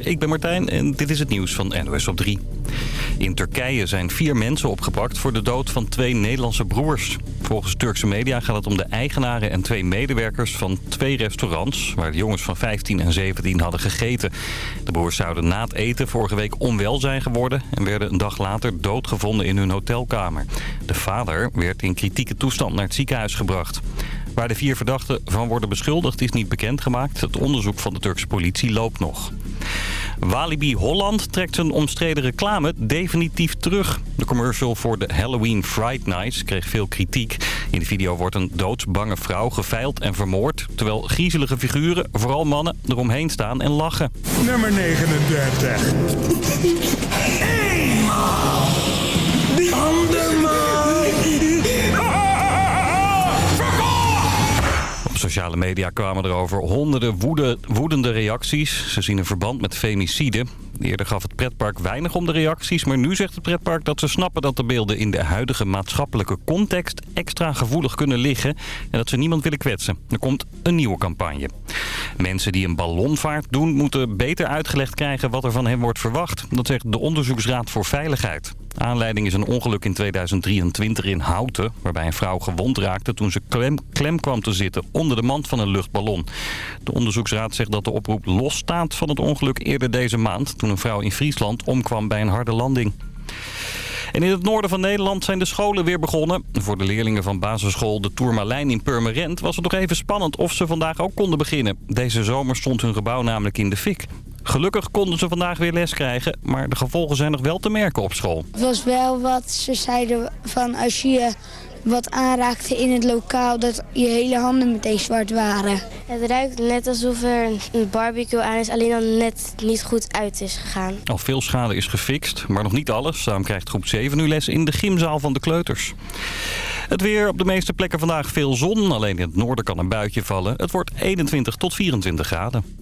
Ik ben Martijn en dit is het nieuws van NOS op 3. In Turkije zijn vier mensen opgepakt voor de dood van twee Nederlandse broers. Volgens Turkse media gaat het om de eigenaren en twee medewerkers van twee restaurants... waar de jongens van 15 en 17 hadden gegeten. De broers zouden na het eten vorige week onwel zijn geworden... en werden een dag later doodgevonden in hun hotelkamer. De vader werd in kritieke toestand naar het ziekenhuis gebracht. Waar de vier verdachten van worden beschuldigd is niet bekendgemaakt. Het onderzoek van de Turkse politie loopt nog. Walibi Holland trekt zijn omstreden reclame definitief terug. De commercial voor de Halloween Fright Nights kreeg veel kritiek. In de video wordt een doodsbange vrouw geveild en vermoord... terwijl griezelige figuren, vooral mannen, eromheen staan en lachen. Nummer 39. Eenmaal. Sociale media kwamen er over honderden woede, woedende reacties. Ze zien een verband met femicide. Eerder gaf het pretpark weinig om de reacties... maar nu zegt het pretpark dat ze snappen dat de beelden... in de huidige maatschappelijke context extra gevoelig kunnen liggen... en dat ze niemand willen kwetsen. Er komt een nieuwe campagne. Mensen die een ballonvaart doen... moeten beter uitgelegd krijgen wat er van hen wordt verwacht. Dat zegt de Onderzoeksraad voor Veiligheid. Aanleiding is een ongeluk in 2023 in Houten... waarbij een vrouw gewond raakte toen ze klem, kwam te zitten... onder de mand van een luchtballon. De onderzoeksraad zegt dat de oproep losstaat van het ongeluk eerder deze maand... toen een vrouw in Friesland omkwam bij een harde landing. En in het noorden van Nederland zijn de scholen weer begonnen. Voor de leerlingen van basisschool De Tourmalijn in Purmerend was het nog even spannend of ze vandaag ook konden beginnen. Deze zomer stond hun gebouw namelijk in de fik. Gelukkig konden ze vandaag weer les krijgen, maar de gevolgen zijn nog wel te merken op school. Het was wel wat ze zeiden van als je wat aanraakte in het lokaal, dat je hele handen meteen zwart waren. Het ruikt net alsof er een barbecue aan is, alleen dan net niet goed uit is gegaan. Al veel schade is gefixt, maar nog niet alles. Daarom krijgt groep 7 nu les in de gymzaal van de kleuters. Het weer op de meeste plekken vandaag veel zon. Alleen in het noorden kan een buitje vallen. Het wordt 21 tot 24 graden.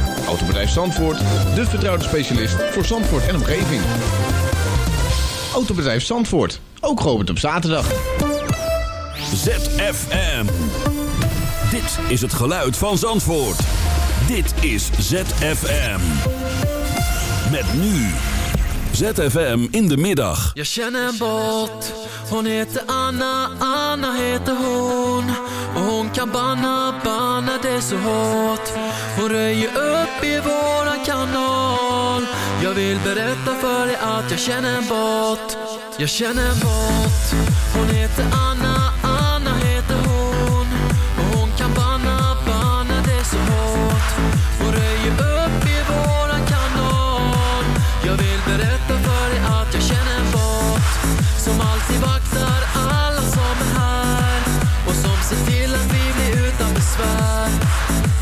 Autobedrijf Zandvoort, de vertrouwde specialist voor Zandvoort en omgeving. Autobedrijf Zandvoort, ook geopend op zaterdag. ZFM. Dit is het geluid van Zandvoort. Dit is ZFM. Met nu. ZFM in de middag. Jag känner en båt Hon heter Anna, Anna heter hon kan banna, banna det så hårt. Hon röjer upp i våran kanal. Jag vill berätta för dig att jag känner en bot. Jag känner en bot. Hon heter Anna.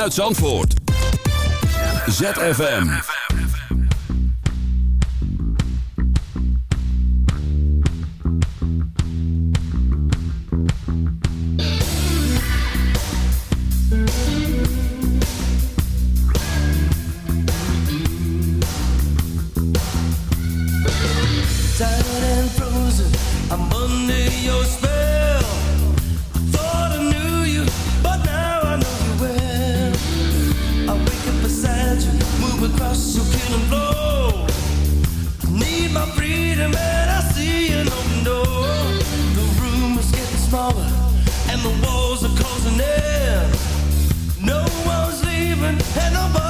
vanuit Zandvoort. ZFM. Tired and frozen, I'm under your spell. smaller and the walls are closing in. No one's leaving and nobody.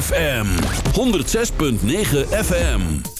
ZFM 106.9 FM.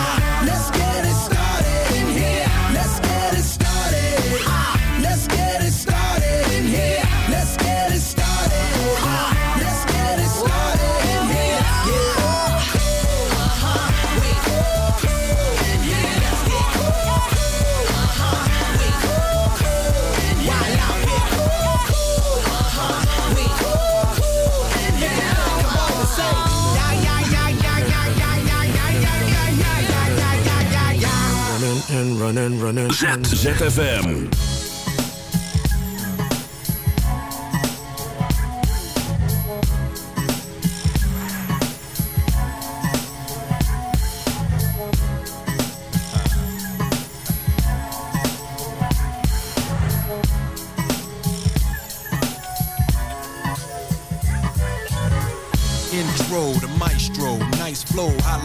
Running running. ZFM.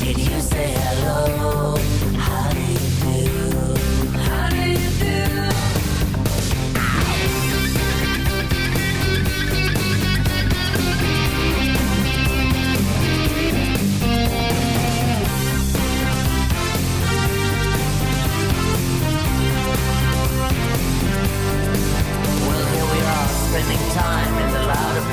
Did you say hello?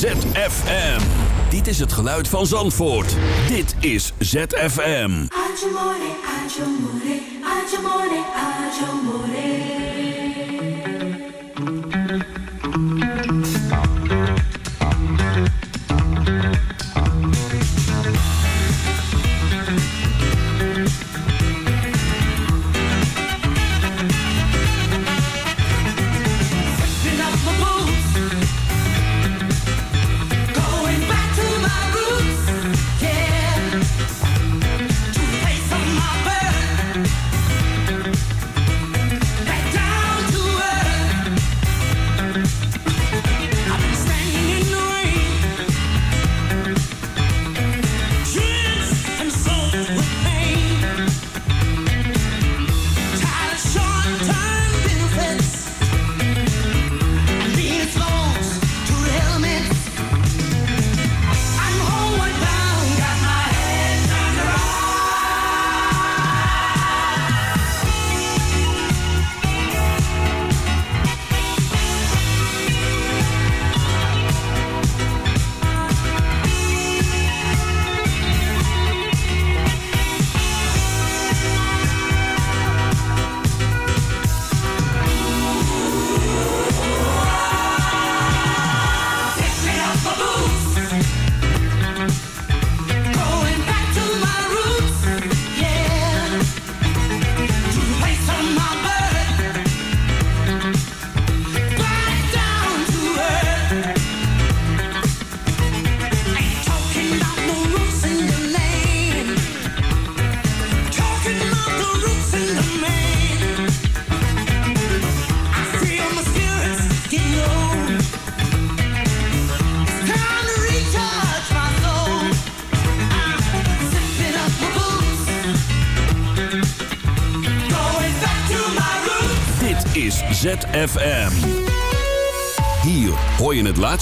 ZFM. Dit is het geluid van Zandvoort. Dit is ZFM. Agimore, agimore, agimore, agimore.